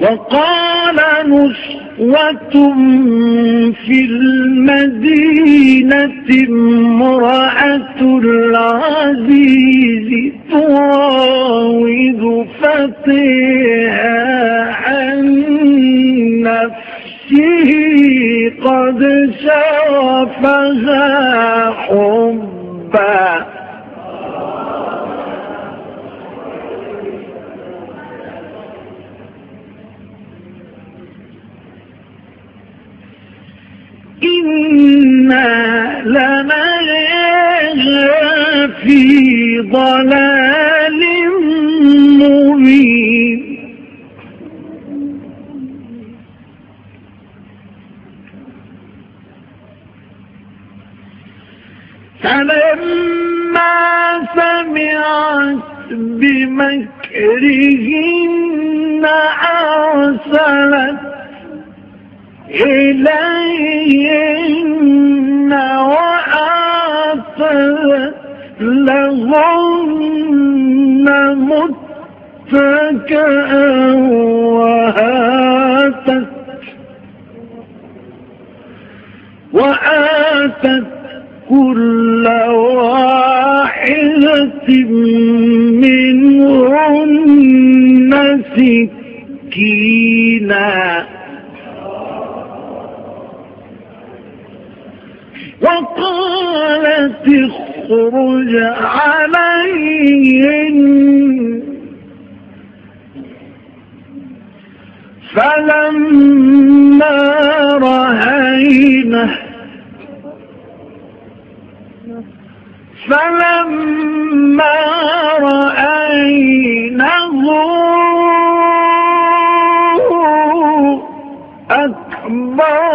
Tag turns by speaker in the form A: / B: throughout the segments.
A: وقال نسوة في المدينة امرأة العزيز تراود فتيها إنا لنراها في ضلال مبين فلما سمعت بمكرهن أرسلت إليهن وآتت لهن متكئا وآتت وآتت كل واحدة منهن سكينا وقالت اخرج عليهم. فلما رأينه فلما رأينه أكبرنه.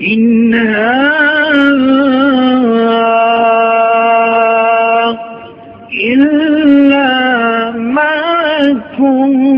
A: إن إلا ملك كريم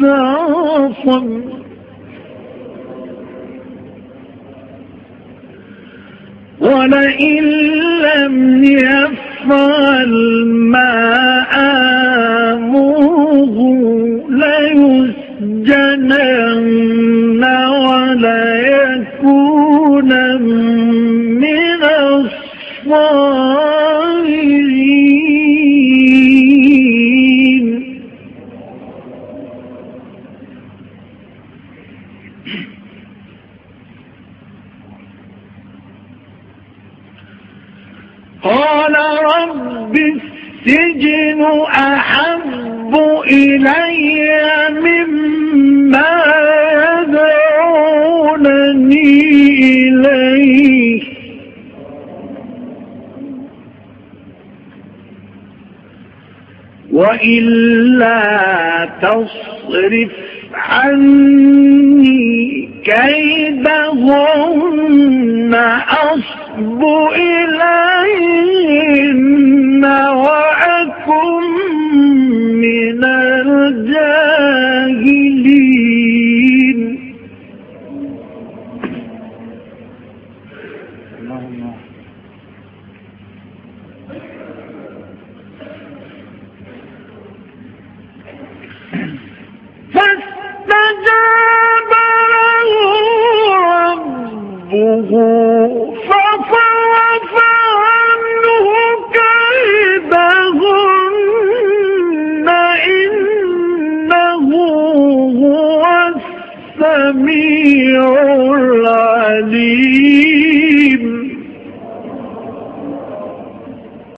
A: فاستعصم ولئن لم يفعل ما آمره ليسجنن قال رب السجن أحب إلي مما يدعونني إليه. وإلا تصرف عني كيدهن أصب إليهن
B: me.